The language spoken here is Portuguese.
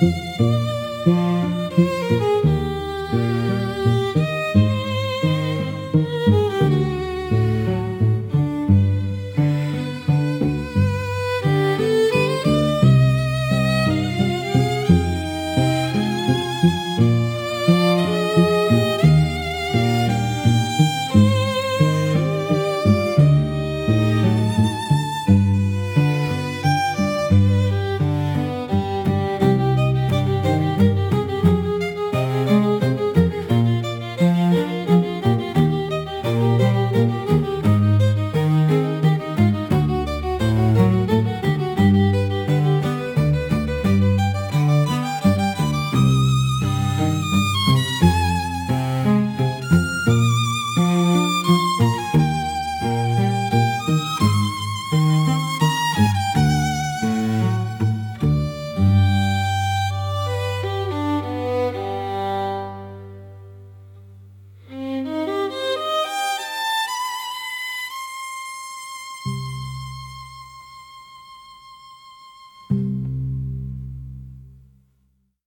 Música